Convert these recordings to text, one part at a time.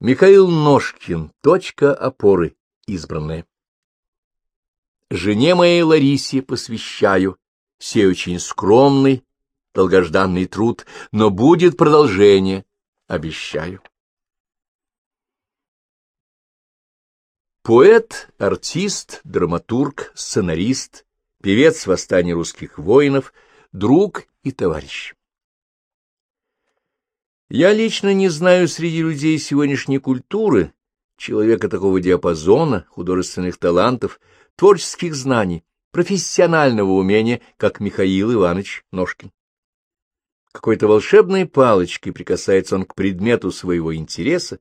Михаил Ножкин. Точка опоры. Избранная. Жене моей Ларисе посвящаю сей очень скромный, долгожданный труд, но будет продолжение, обещаю. Поэт, артист, драматург, сценарист, певец восстания русских воинов, друг и товарищ. Я лично не знаю среди людей сегодняшней культуры человека такого диапазона, художественных талантов, творческих знаний, профессионального умения, как Михаил Иванович Ножкин. Какой-то волшебной палочкой прикасается он к предмету своего интереса,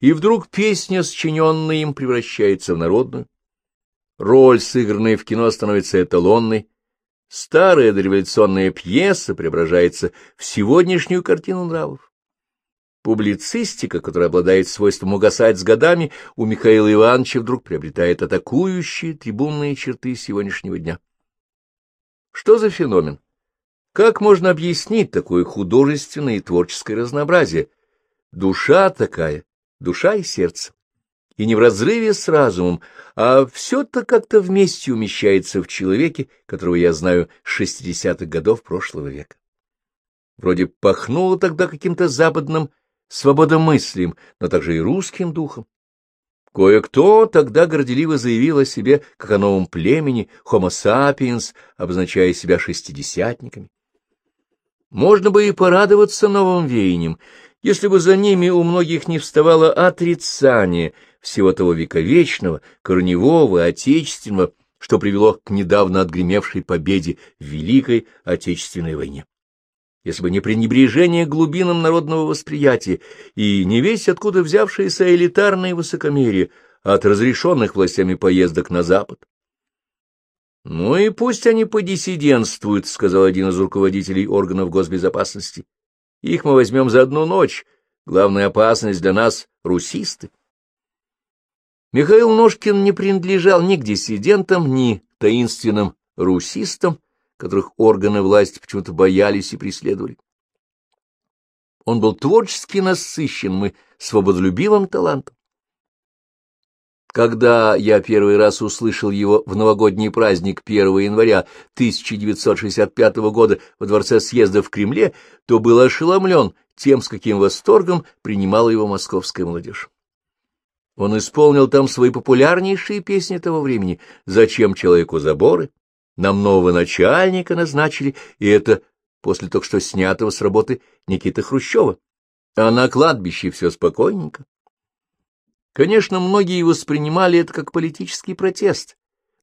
и вдруг песня, сочиненная им, превращается в народную. Роль, сыгранная в кино, становится эталонной, Старая дореволюционная пьеса преображается в сегодняшнюю картину нравов. Публицистика, которая обладает свойством угасать с годами, у Михаила Ивановича вдруг приобретает атакующие трибунные черты сегодняшнего дня. Что за феномен? Как можно объяснить такое художественное и творческое разнообразие? Душа такая, душа и сердце и не в разрыве с разумом, а все-то как-то вместе умещается в человеке, которого я знаю с шестидесятых годов прошлого века. Вроде пахнуло тогда каким-то западным свободомыслием, но также и русским духом. Кое-кто тогда горделиво заявил о себе, как о новом племени, homo sapiens, обозначая себя шестидесятниками. Можно бы и порадоваться новым веяниям, если бы за ними у многих не вставало отрицание всего того вековечного, корневого, отечественного, что привело к недавно отгремевшей победе в Великой Отечественной войне. Если бы не пренебрежение глубинам народного восприятия и не весь откуда взявшееся элитарное высокомерие от разрешенных властями поездок на Запад. — Ну и пусть они подиссидентствуют, — сказал один из руководителей органов госбезопасности. — Их мы возьмем за одну ночь. Главная опасность для нас — русисты. Михаил Ножкин не принадлежал ни к диссидентам, ни таинственным русистам, которых органы власти почему-то боялись и преследовали. Он был творчески насыщенным и свободолюбивым талантом. Когда я первый раз услышал его в новогодний праздник 1 января 1965 года во Дворце съезда в Кремле, то был ошеломлен тем, с каким восторгом принимала его московская молодежь. Он исполнил там свои популярнейшие песни того времени «Зачем человеку заборы?», «Нам нового начальника назначили», и это после только что снятого с работы Никиты Хрущева. А на кладбище все спокойненько. Конечно, многие воспринимали это как политический протест,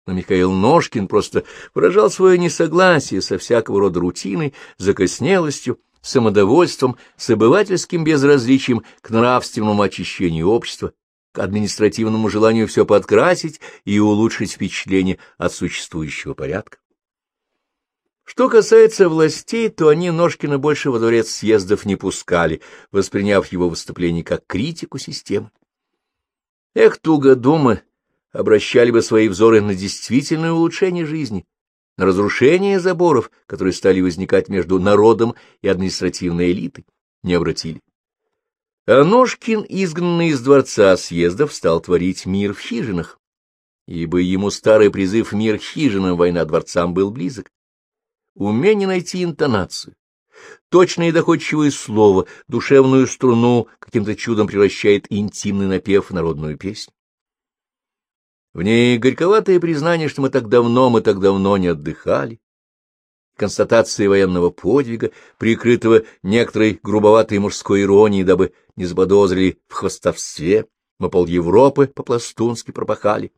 но Михаил Ножкин просто выражал свое несогласие со всякого рода рутиной, закоснелостью, самодовольством, с обывательским безразличием к нравственному очищению общества, к административному желанию все подкрасить и улучшить впечатление от существующего порядка. Что касается властей, то они Ножкина больше во дворец съездов не пускали, восприняв его выступление как критику системы. Эх, тугодумы обращали бы свои взоры на действительное улучшение жизни, на разрушение заборов, которые стали возникать между народом и административной элитой, не обратили. А Ножкин, изгнанный из дворца съездов, стал творить мир в хижинах, ибо ему старый призыв «Мир хижинам, война дворцам» был близок. Умение найти интонацию, точное и доходчивое слово, душевную струну каким-то чудом превращает интимный напев в народную песню. В ней горьковатое признание, что мы так давно, мы так давно не отдыхали, констатации военного подвига, прикрытого некоторой грубоватой мужской иронией, дабы не заподозрили в хвостовстве, мы пол Европы по-пластунски пропахали,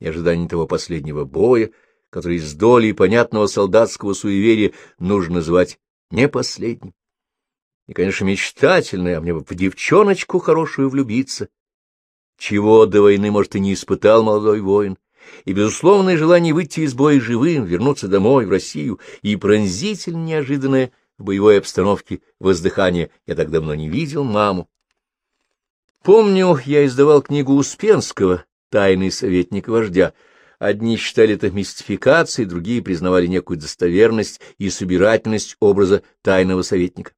и ожидание того последнего боя, который с долей понятного солдатского суеверия нужно называть не последним. И, конечно, мечтательное, а мне бы в девчоночку хорошую влюбиться, чего до войны, может, и не испытал молодой воин, и безусловное желание выйти из боя живым, вернуться домой, в Россию, и пронзительно неожиданное в боевой обстановке воздыхание «я так давно не видел маму». Помню, я издавал книгу Успенского «Тайный советник вождя». Одни считали это мистификацией, другие признавали некую достоверность и собирательность образа тайного советника.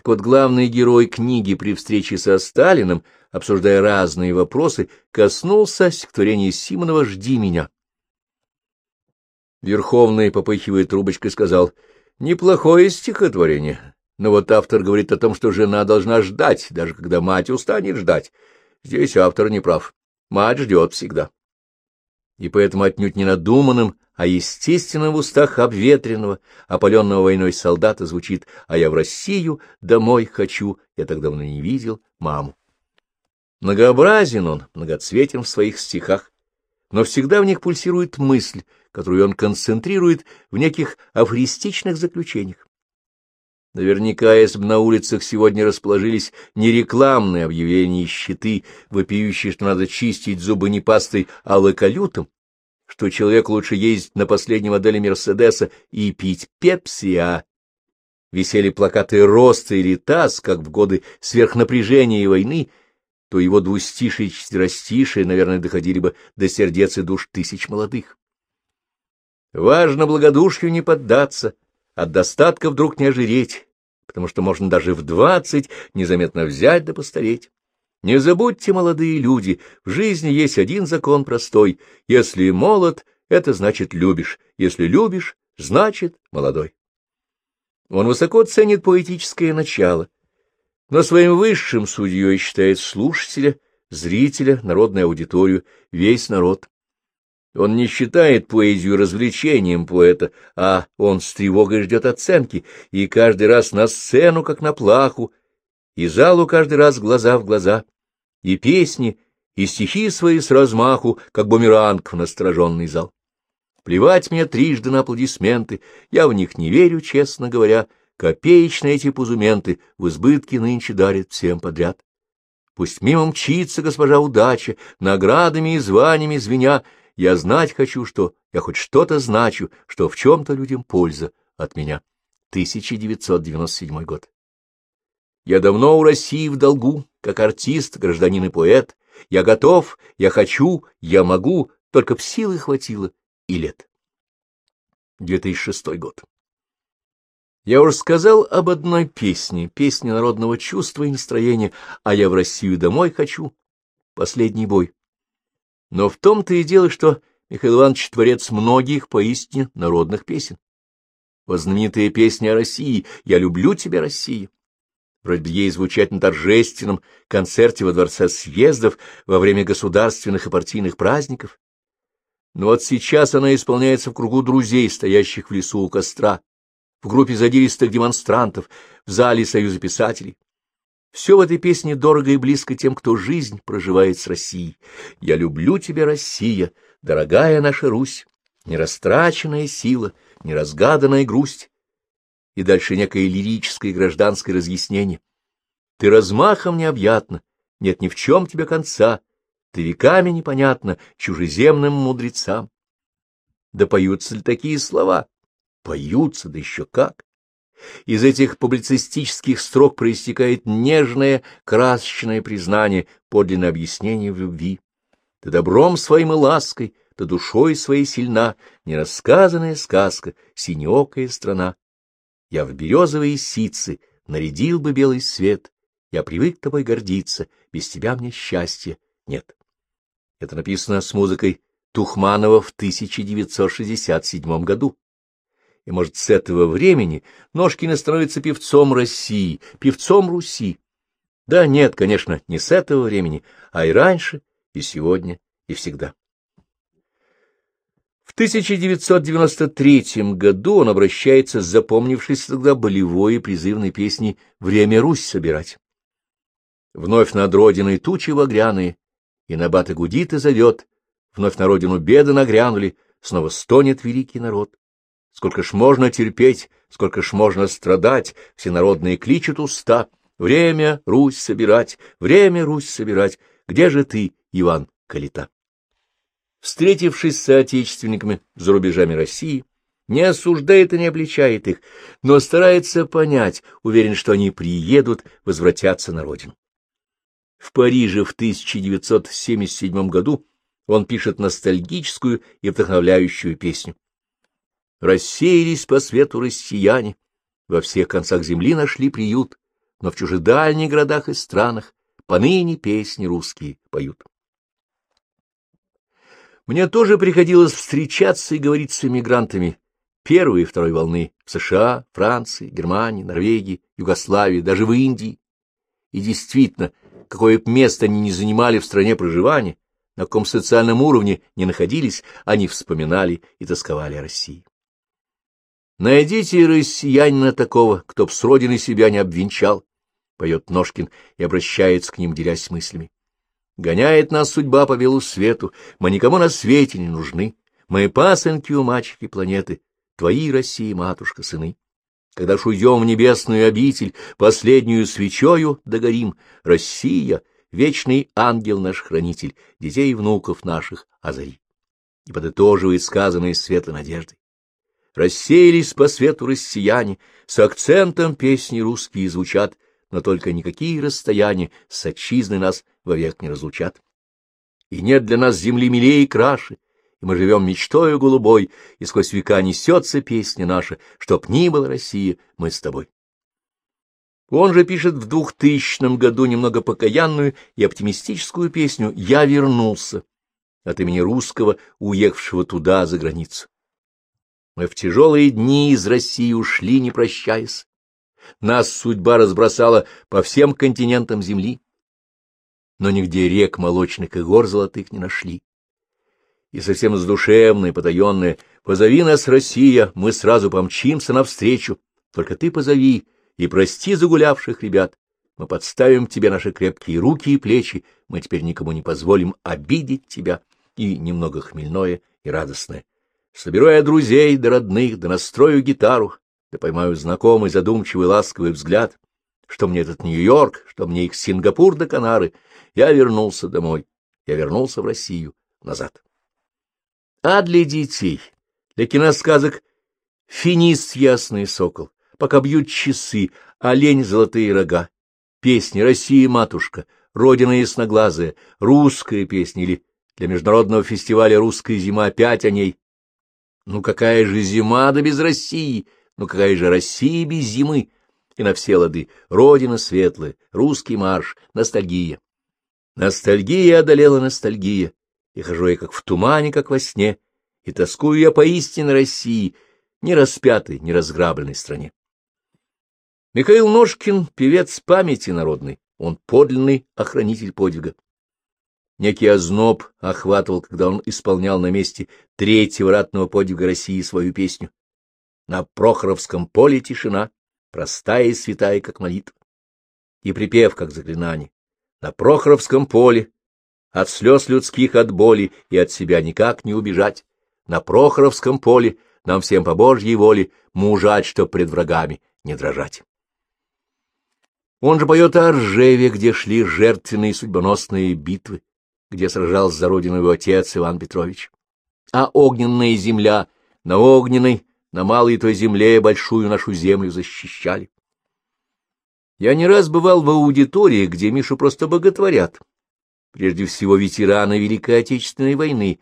Так вот, главный герой книги при встрече со Сталиным, обсуждая разные вопросы, коснулся стихотворения Симонова «Жди меня». Верховный, попыхивая трубочкой, сказал, «Неплохое стихотворение, но вот автор говорит о том, что жена должна ждать, даже когда мать устанет ждать. Здесь автор не прав. Мать ждет всегда». И поэтому отнюдь не надуманным, а естественным в устах обветренного, опаленного войной солдата звучит «А я в Россию домой хочу, я так давно не видел маму». Многообразен он, многоцветен в своих стихах, но всегда в них пульсирует мысль, которую он концентрирует в неких афористичных заключениях. Наверняка, если бы на улицах сегодня расположились не рекламные объявления и щиты, вопиющие, что надо чистить зубы не пастой, а лаколютом, что человек лучше ездить на последней модели Мерседеса и пить пепси, а висели плакаты роста или таз, как в годы сверхнапряжения и войны, то его двустишие и четверостишие, наверное, доходили бы до сердец и душ тысяч молодых. Важно благодушью не поддаться, от достатка вдруг не ожиреть, потому что можно даже в двадцать незаметно взять да постареть. Не забудьте, молодые люди, в жизни есть один закон простой. Если молод, это значит любишь. Если любишь, значит молодой. Он высоко ценит поэтическое начало, но своим высшим судьей считает слушателя, зрителя, народную аудиторию, весь народ. Он не считает поэзию развлечением поэта, а он с тревогой ждет оценки, и каждый раз на сцену, как на плаху, и залу каждый раз глаза в глаза, и песни, и стихи свои с размаху, как бумеранг в настороженный зал. Плевать мне трижды на аплодисменты, я в них не верю, честно говоря, копеечные эти пузументы в избытке нынче дарят всем подряд. Пусть мимо мчится госпожа удача, наградами и званиями звеня, я знать хочу, что я хоть что-то значу, что в чем-то людям польза от меня. 1997 год. Я давно у России в долгу, как артист, гражданин и поэт. Я готов, я хочу, я могу, только в силы хватило и лет. 2006 год. Я уже сказал об одной песне, песне народного чувства и настроения, а я в Россию домой хочу. Последний бой. Но в том-то и дело, что Михаил Иванович творец многих поистине народных песен. Вот знаменитая песня о России «Я люблю тебя, Россия». Вроде ей звучать на торжественном концерте во Дворце съездов во время государственных и партийных праздников. Но вот сейчас она исполняется в кругу друзей, стоящих в лесу у костра, в группе задиристых демонстрантов, в зале Союза писателей. Все в этой песне дорого и близко тем, кто жизнь проживает с Россией. «Я люблю тебя, Россия, дорогая наша Русь, нерастраченная сила, неразгаданная грусть». И дальше некое лирическое гражданское разъяснение. «Ты размахом необъятна, нет ни в чем тебе конца, ты веками непонятно чужеземным мудрецам». Да поются ли такие слова? Поются, да еще как! Из этих публицистических строк проистекает нежное, красочное признание, подлинное объяснение в любви. Ты добром своим и лаской, ты душой своей сильна, нерассказанная сказка, синеокая страна. Я в березовые сицы нарядил бы белый свет, я привык тобой гордиться, без тебя мне счастья нет. Это написано с музыкой Тухманова в 1967 году и, может, с этого времени Ножкина становится певцом России, певцом Руси. Да нет, конечно, не с этого времени, а и раньше, и сегодня, и всегда. В 1993 году он обращается с запомнившейся тогда болевой и призывной песней «Время Русь собирать». Вновь над родиной тучи вогряные, и набаты гудит и зовет, вновь на родину беды нагрянули, снова стонет великий народ. Сколько ж можно терпеть, сколько ж можно страдать, всенародные кличут уста. Время Русь собирать, время Русь собирать. Где же ты, Иван Калита? Встретившись с соотечественниками за рубежами России, не осуждает и не обличает их, но старается понять, уверен, что они приедут, возвратятся на родину. В Париже в 1977 году он пишет ностальгическую и вдохновляющую песню. Рассеялись по свету россияне, во всех концах земли нашли приют, но в чужедальних городах и странах поныне песни русские поют. Мне тоже приходилось встречаться и говорить с эмигрантами первой и второй волны в США, Франции, Германии, Норвегии, Югославии, даже в Индии. И действительно, какое бы место они не занимали в стране проживания, на каком социальном уровне не находились, они вспоминали и тосковали о России. Найдите россиянина такого, кто б с родины себя не обвенчал, — поет Ножкин и обращается к ним, делясь мыслями. Гоняет нас судьба по белу свету, мы никому на свете не нужны, мы пасынки у мачехи планеты, твои, России, матушка, сыны. Когда ж уйдем в небесную обитель, последнюю свечою догорим, Россия, вечный ангел наш хранитель, детей и внуков наших озари. И подытоживает сказанное светлой надеждой. Рассеялись по свету россияне, с акцентом песни русские звучат, но только никакие расстояния с отчизной нас вовек не разлучат. И нет для нас земли милее и краше, и мы живем мечтою голубой, и сквозь века несется песня наша, чтоб ни была Россия, мы с тобой. Он же пишет в двухтысячном году немного покаянную и оптимистическую песню «Я вернулся» от имени русского, уехавшего туда, за границу. Мы в тяжелые дни из России ушли, не прощаясь. Нас судьба разбросала по всем континентам земли, но нигде рек молочных и гор золотых не нашли. И совсем задушевное, потаенное «Позови нас, Россия, мы сразу помчимся навстречу, только ты позови и прости загулявших ребят, мы подставим тебе наши крепкие руки и плечи, мы теперь никому не позволим обидеть тебя» и немного хмельное и радостное. Соберу я друзей да родных, да настрою гитару, да поймаю знакомый задумчивый ласковый взгляд, что мне этот Нью-Йорк, что мне их Сингапур да Канары. Я вернулся домой, я вернулся в Россию назад. А для детей, для киносказок «Финист ясный сокол», «Пока бьют часы», «Олень золотые рога», песни «Россия, матушка», «Родина ясноглазая», «Русская песня» или для международного фестиваля «Русская зима» опять о ней ну какая же зима да без России? Ну какая же Россия без зимы? И на все лады Родина светлая, русский марш, ностальгия. Ностальгия одолела ностальгия, и хожу я как в тумане, как во сне, и тоскую я по истинной России, не распятой, не разграбленной стране. Михаил Ножкин — певец памяти народной, он подлинный охранитель подвига. Некий озноб охватывал, когда он исполнял на месте третьего ратного подвига России свою песню. На Прохоровском поле тишина, простая и святая, как молитва. И припев, как заклинание. На Прохоровском поле, от слез людских, от боли и от себя никак не убежать. На Прохоровском поле нам всем по Божьей воле мужать, чтоб пред врагами не дрожать. Он же поет о Ржеве, где шли жертвенные судьбоносные битвы, где сражался за родину его отец Иван Петрович. А огненная земля на огненной, на малой той земле большую нашу землю защищали. Я не раз бывал в аудитории, где Мишу просто боготворят. Прежде всего ветераны Великой Отечественной войны,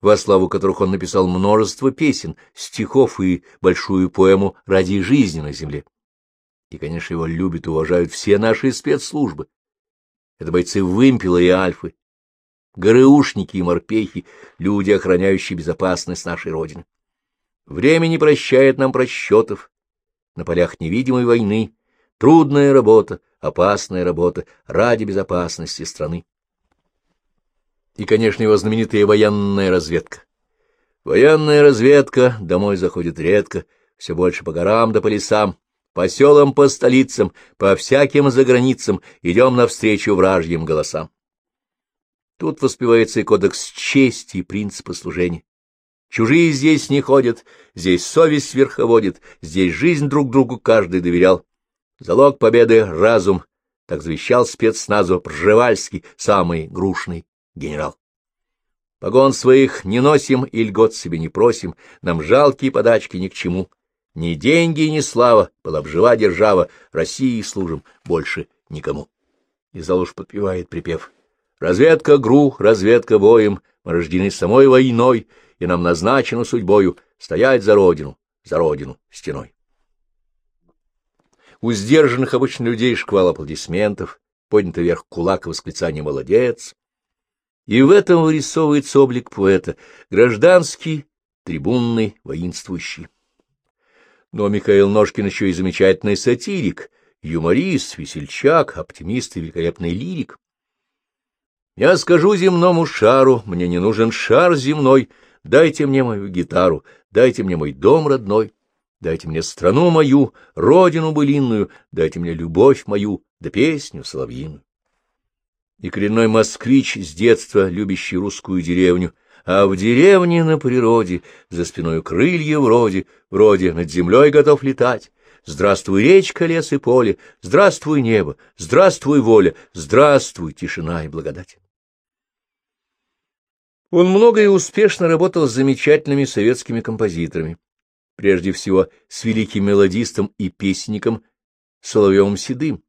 во славу которых он написал множество песен, стихов и большую поэму «Ради жизни на земле». И, конечно, его любят и уважают все наши спецслужбы. Это бойцы Вымпела и Альфы, ГРУшники и морпехи, люди, охраняющие безопасность нашей Родины. Время не прощает нам просчетов. На полях невидимой войны трудная работа, опасная работа ради безопасности страны. И, конечно, его знаменитая военная разведка. Военная разведка домой заходит редко, все больше по горам да по лесам, по селам, по столицам, по всяким заграницам идем навстречу вражьим голосам. Тут воспевается и кодекс чести и принципа служения. Чужие здесь не ходят, здесь совесть верховодит, здесь жизнь друг другу каждый доверял. Залог победы — разум, так завещал спецназу Пржевальский, самый грушный генерал. Погон своих не носим и льгот себе не просим, нам жалкие подачки ни к чему. Ни деньги, ни слава, была держава, России служим больше никому. И Залуж подпевает припев — Разведка ГРУ, разведка боем, мы рождены самой войной, и нам назначено судьбою стоять за родину, за родину стеной. У сдержанных обычно людей шквал аплодисментов, поднятый вверх кулак и восклицание «молодец». И в этом вырисовывается облик поэта, гражданский, трибунный, воинствующий. Но Михаил Ножкин еще и замечательный сатирик, юморист, весельчак, оптимист и великолепный лирик. Я скажу земному шару, мне не нужен шар земной, дайте мне мою гитару, дайте мне мой дом родной, дайте мне страну мою, родину былинную, дайте мне любовь мою, да песню соловьиную. И коренной москвич с детства, любящий русскую деревню, а в деревне на природе, за спиной крылья вроде, вроде над землей готов летать. Здравствуй, речка, лес и поле, здравствуй, небо, здравствуй, воля, здравствуй, тишина и благодать. Он много и успешно работал с замечательными советскими композиторами, прежде всего с великим мелодистом и песенником Соловьевым Седым.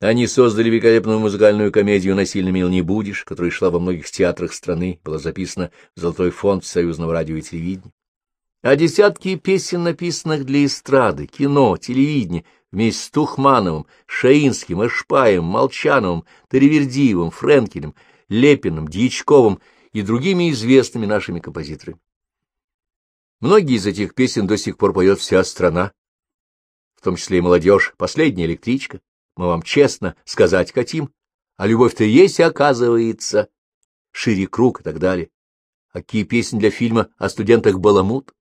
Они создали великолепную музыкальную комедию «Насильно мил не будешь», которая шла во многих театрах страны, была записана в Золотой фонд Союзного радио и телевидения. А десятки песен, написанных для эстрады, кино, телевидения, вместе с Тухмановым, Шаинским, Эшпаем, Молчановым, Таривердиевым, Френкелем, Лепиным, Дьячковым и другими известными нашими композиторами. Многие из этих песен до сих пор поет вся страна, в том числе и молодежь, последняя электричка. Мы вам честно сказать хотим, а любовь-то есть, оказывается, шире круг и так далее. А какие песни для фильма о студентах Баламут?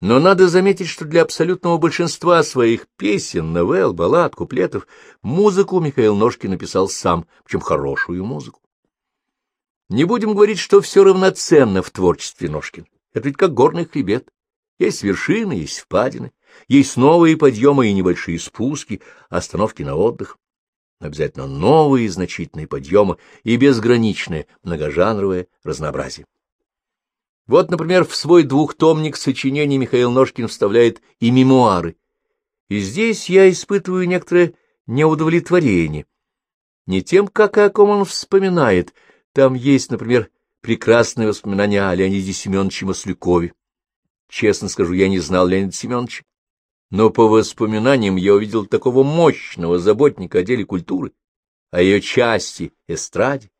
Но надо заметить, что для абсолютного большинства своих песен, новелл, баллад, куплетов, музыку Михаил Ножкин написал сам, причем хорошую музыку. Не будем говорить, что все равноценно в творчестве Ножкин. Это ведь как горный хребет. Есть вершины, есть впадины, есть новые подъемы и небольшие спуски, остановки на отдых. Обязательно новые значительные подъемы и безграничное многожанровое разнообразие. Вот, например, в свой двухтомник сочинений Михаил Ножкин вставляет и мемуары. И здесь я испытываю некоторое неудовлетворение. Не тем, как и о ком он вспоминает, там есть, например, прекрасные воспоминания о Леониде Семеновиче Маслюкове. Честно скажу, я не знал Леонида Семеновича. Но по воспоминаниям я увидел такого мощного заботника о деле культуры, о ее части, эстраде.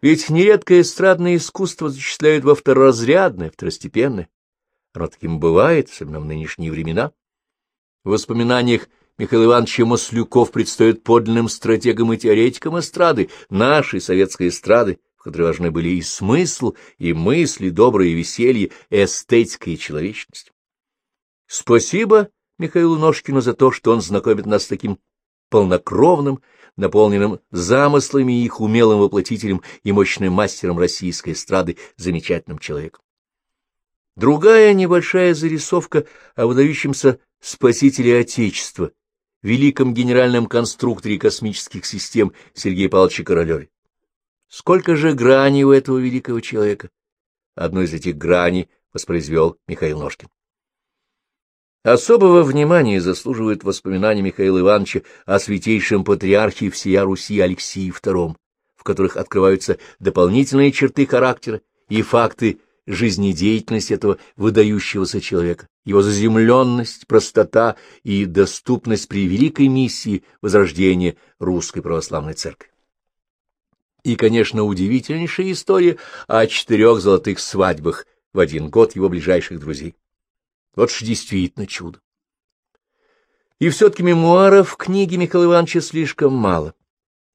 Ведь нередко эстрадное искусство зачисляют во второразрядное, второстепенное. Оно таким бывает, особенно в нынешние времена. В воспоминаниях Михаил Иванович Маслюков предстоит подлинным стратегом и теоретиком эстрады, нашей советской эстрады, в которой важны были и смысл, и мысли, доброе веселье, эстетика и человечность. Спасибо Михаилу Ножкину за то, что он знакомит нас с таким полнокровным, наполненным замыслами и их умелым воплотителем и мощным мастером российской эстрады, замечательным человеком. Другая небольшая зарисовка о выдающемся спасителе Отечества, великом генеральном конструкторе космических систем Сергея Павловича Королеве. Сколько же граней у этого великого человека? Одну из этих граней воспроизвел Михаил Ножкин. Особого внимания заслуживают воспоминания Михаила Ивановича о святейшем патриархе всея Руси Алексии II, в которых открываются дополнительные черты характера и факты жизнедеятельность этого выдающегося человека, его заземленность, простота и доступность при великой миссии возрождения Русской Православной Церкви. И, конечно, удивительнейшая история о четырех золотых свадьбах в один год его ближайших друзей. Вот ж действительно чудо. И все-таки мемуаров в книге Михаила Ивановича слишком мало,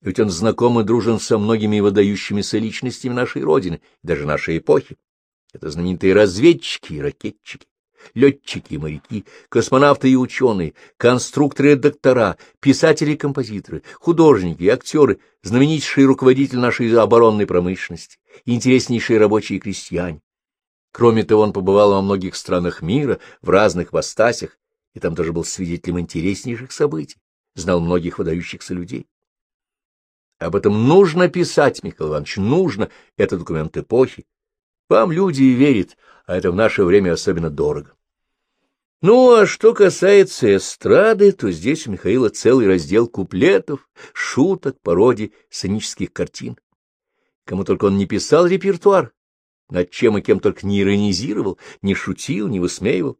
ведь он знаком и дружен со многими выдающимися личностями нашей Родины, даже нашей эпохи. Это знаменитые разведчики и ракетчики, летчики и моряки, космонавты и ученые, конструкторы и доктора, писатели и композиторы, художники и актеры, знаменитейший руководитель нашей оборонной промышленности, интереснейшие рабочие и крестьяне. Кроме того, он побывал во многих странах мира, в разных востасях, и там тоже был свидетелем интереснейших событий, знал многих выдающихся людей. Об этом нужно писать, Михаил Иванович, нужно. Это документ эпохи, вам люди и верят, а это в наше время особенно дорого. Ну, а что касается эстрады, то здесь у Михаила целый раздел куплетов, шуток, пародий, сценических картин. Кому только он не писал репертуар, над чем и кем только не иронизировал, не шутил, не высмеивал.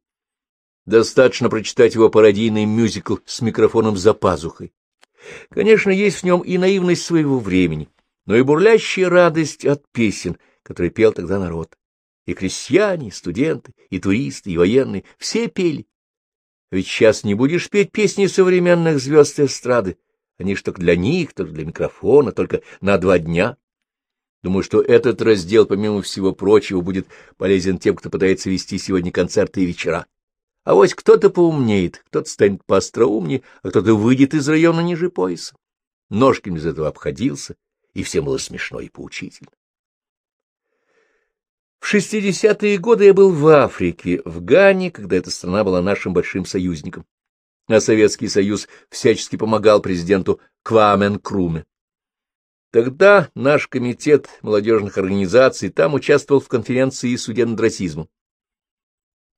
Достаточно прочитать его пародийный мюзикл с микрофоном за пазухой. Конечно, есть в нем и наивность своего времени, но и бурлящая радость от песен, которые пел тогда народ. И крестьяне, и студенты, и туристы, и военные — все пели. Ведь сейчас не будешь петь песни современных звезд эстрады. Они ж только для них, только для микрофона, только на два дня. Думаю, что этот раздел, помимо всего прочего, будет полезен тем, кто пытается вести сегодня концерты и вечера. А вот кто-то поумнеет, кто-то станет поостроумнее, а кто-то выйдет из района ниже пояса. Ножкин без этого обходился, и всем было смешно и поучительно. В шестидесятые годы я был в Африке, в Гане, когда эта страна была нашим большим союзником, а Советский Союз всячески помогал президенту Квамен Круме. Тогда наш комитет молодежных организаций там участвовал в конференции студент-расизму.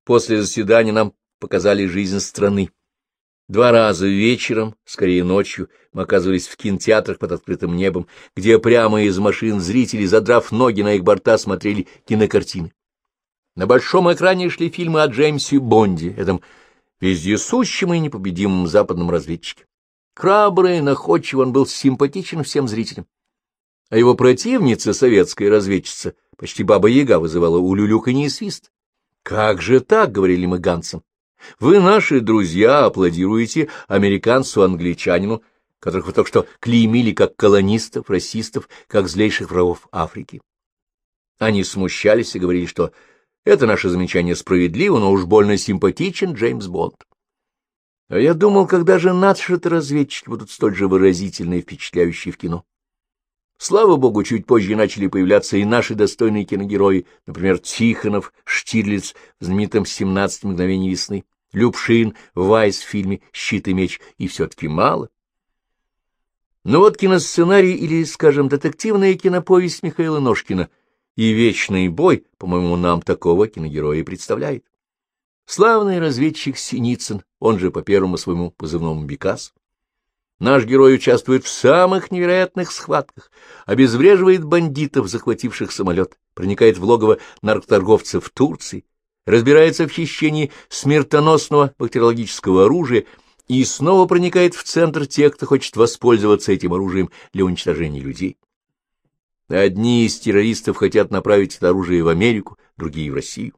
После заседания нам показали жизнь страны. Два раза вечером, скорее ночью, мы оказывались в кинотеатрах под открытым небом, где прямо из машин зрители, задрав ноги на их борта, смотрели кинокартины. На большом экране шли фильмы о Джеймсе Бонде, этом вездесущем и непобедимом западном разведчике. Храбрый, находчив, он был симпатичен всем зрителям. А его противница, советская разведчица, почти баба-яга, вызывала улюлюканье и свист. «Как же так?» — говорили мы Гансом. Вы, наши друзья, аплодируете американцу-англичанину, которых вы только что клеймили как колонистов, расистов, как злейших врагов Африки. Они смущались и говорили, что это наше замечание справедливо, но уж больно симпатичен Джеймс Бонд. А я думал, когда же наши-то разведчики будут столь же выразительные и впечатляющие в кино. Слава богу, чуть позже начали появляться и наши достойные киногерои, например, Тихонов, Штирлиц в знаменитом «17 мгновений весны». Любшин, Вайс в фильме «Щит и меч» и все-таки мало. Но вот киносценарий или, скажем, детективная киноповесть Михаила Ножкина и «Вечный бой», по-моему, нам такого киногероя представляет. Славный разведчик Синицын, он же по первому своему позывному Бекас. Наш герой участвует в самых невероятных схватках, обезвреживает бандитов, захвативших самолет, проникает в логово наркоторговцев в Турции, разбирается в хищении смертоносного бактериологического оружия и снова проникает в центр тех, кто хочет воспользоваться этим оружием для уничтожения людей. Одни из террористов хотят направить это оружие в Америку, другие — в Россию.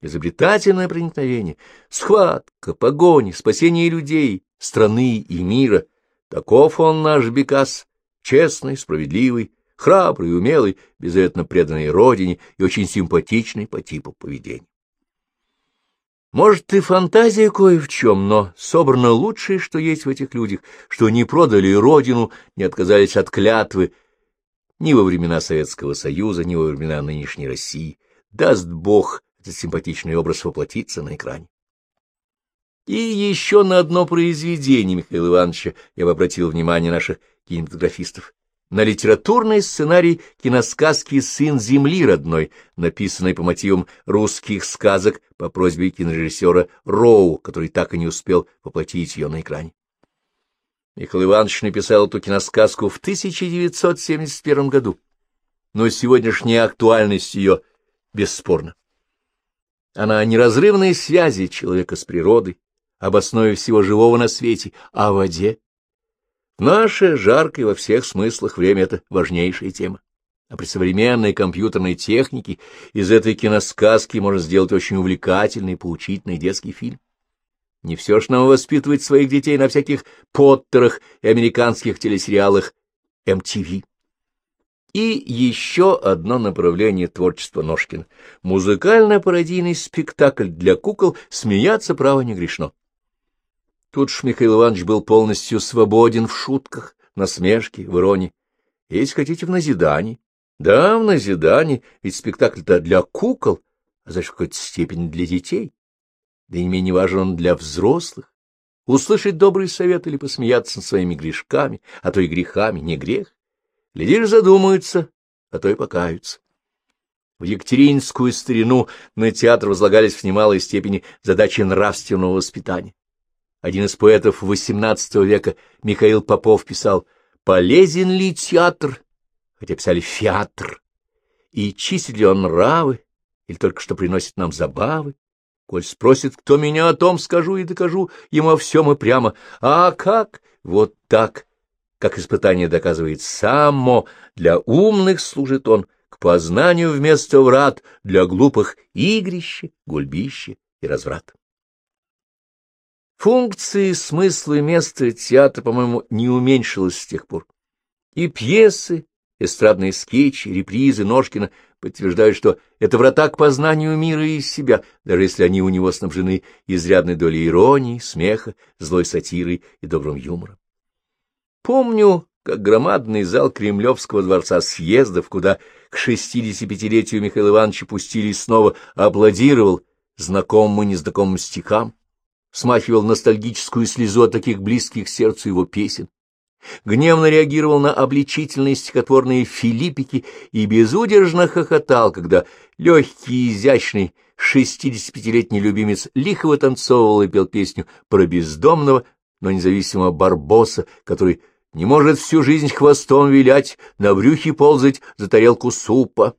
Изобретательное проникновение, схватка, погони, спасение людей, страны и мира — таков он наш Бекас, честный, справедливый, храбрый, умелый, беззаветно преданный родине и очень симпатичный по типу поведения. Может, и фантазия кое в чем, но собрано лучшее, что есть в этих людях, что не продали родину, не отказались от клятвы ни во времена Советского Союза, ни во времена нынешней России. Даст Бог этот симпатичный образ воплотиться на экране. И еще на одно произведение Михаила Ивановича я бы обратил внимание наших кинематографистов на литературный сценарий киносказки «Сын земли родной», написанной по мотивам русских сказок по просьбе кинорежиссера Роу, который так и не успел воплотить ее на экране. Михаил Иванович написал эту киносказку в 1971 году, но сегодняшняя актуальность ее бесспорна. Она о неразрывной связи человека с природой, об основе всего живого на свете, о воде, Наше жаркое во всех смыслах время — это важнейшая тема. А при современной компьютерной технике из этой киносказки можно сделать очень увлекательный поучительный детский фильм. Не все ж нам воспитывать своих детей на всяких Поттерах и американских телесериалах MTV. И еще одно направление творчества Ножкина — музыкально-пародийный спектакль для кукол «Смеяться право не грешно». Тут ж Михаил Иванович был полностью свободен в шутках, насмешке, в иронии. Если хотите, в назидании. Да, в назидании, ведь спектакль-то для кукол, а значит, в какой-то степени для детей. Да не менее важен он для взрослых. Услышать добрый совет или посмеяться над своими грешками, а то и грехами, не грех. Глядишь, задумаются, а то и покаются. В Екатеринскую старину на театр возлагались в немалой степени задачи нравственного воспитания. Один из поэтов XVIII века, Михаил Попов, писал «Полезен ли театр?» Хотя писали «фиатр». И чистит ли он нравы, или только что приносит нам забавы? Коль спросит, кто меня о том, скажу и докажу ему о всем и прямо. А как? Вот так, как испытание доказывает само, для умных служит он, к познанию вместо врат, для глупых — игрище, гульбище и разврат. Функции, смыслы, место театра, по-моему, не уменьшилось с тех пор. И пьесы, эстрадные скетчи, репризы Ножкина подтверждают, что это врата к познанию мира и себя, даже если они у него снабжены изрядной долей иронии, смеха, злой сатирой и добрым юмором. Помню, как громадный зал Кремлевского дворца съездов, куда к 65-летию Михаила Ивановича пустились снова, аплодировал знакомым и незнакомым стихам, смахивал ностальгическую слезу от таких близких сердцу его песен, гневно реагировал на обличительные стихотворные филиппики и безудержно хохотал, когда легкий, изящный, шестидесятипятилетний любимец лихо вытанцовывал и пел песню про бездомного, но независимого барбоса, который не может всю жизнь хвостом вилять, на брюхе ползать за тарелку супа.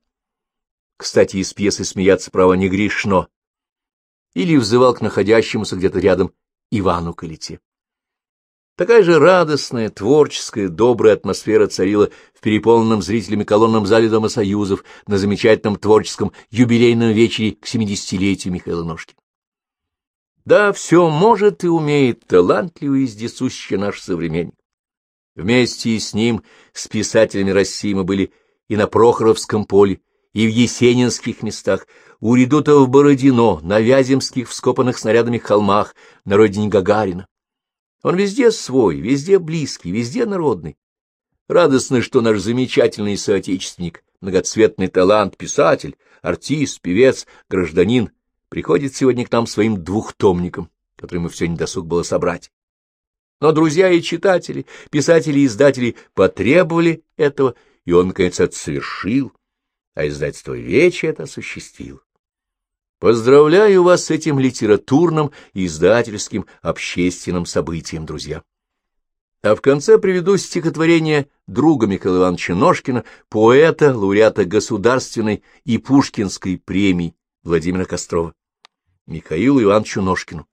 Кстати, из пьесы смеяться, право, не грешно или взывал к находящемуся где-то рядом Ивану Калите. Такая же радостная, творческая, добрая атмосфера царила в переполненном зрителями колонном зале Дома Союзов на замечательном творческом юбилейном вечере к семидесятилетию Михаила Ножкина. Да, все может и умеет талантливый и вездесущий наш современник. Вместе с ним, с писателями России, мы были и на Прохоровском поле, и в Есенинских местах, у редута в Бородино, на Вяземских вскопанных снарядами холмах, на родине Гагарина. Он везде свой, везде близкий, везде народный. Радостно, что наш замечательный соотечественник, многоцветный талант, писатель, артист, певец, гражданин, приходит сегодня к нам своим двухтомником, который мы все недосуг было собрать. Но друзья и читатели, писатели и издатели потребовали этого, и он, наконец, это совершил, а издательство Вечи это осуществило. Поздравляю вас с этим литературным, издательским, общественным событием, друзья. А в конце приведу стихотворение друга Михаила Ивановича Ножкина, поэта, лауреата Государственной и Пушкинской премии Владимира Кострова. Михаилу Ивановичу Ножкину.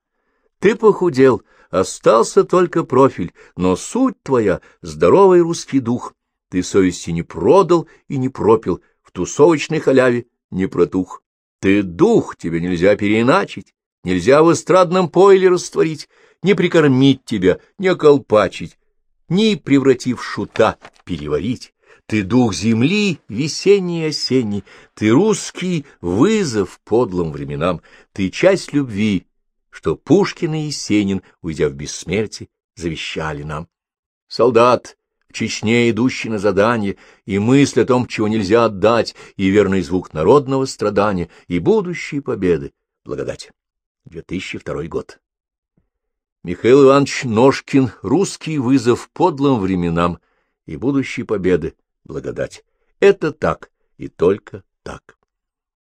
Ты похудел, остался только профиль, но суть твоя — здоровый русский дух. Ты совести не продал и не пропил, в тусовочной халяве не протух. Ты дух, тебе нельзя переиначить, нельзя в эстрадном пойле растворить, не прикормить тебя, не околпачить, ни, превратив шута, переварить. Ты дух земли, весенний и осенний, ты русский вызов подлым временам, ты часть любви, что Пушкин и Есенин, уйдя в бессмертие, завещали нам. Солдат, Чечне идущий на задание, и мысль о том, чего нельзя отдать, и верный звук народного страдания, и будущей победы. Благодать. 2002 год. Михаил Иванович Ножкин. Русский вызов подлым временам и будущей победы. Благодать. Это так и только так.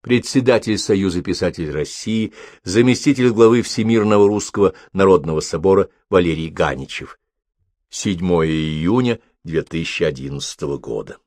Председатель Союза писателей России, заместитель главы Всемирного русского народного собора Валерий Ганичев. 7 июня 2011 года.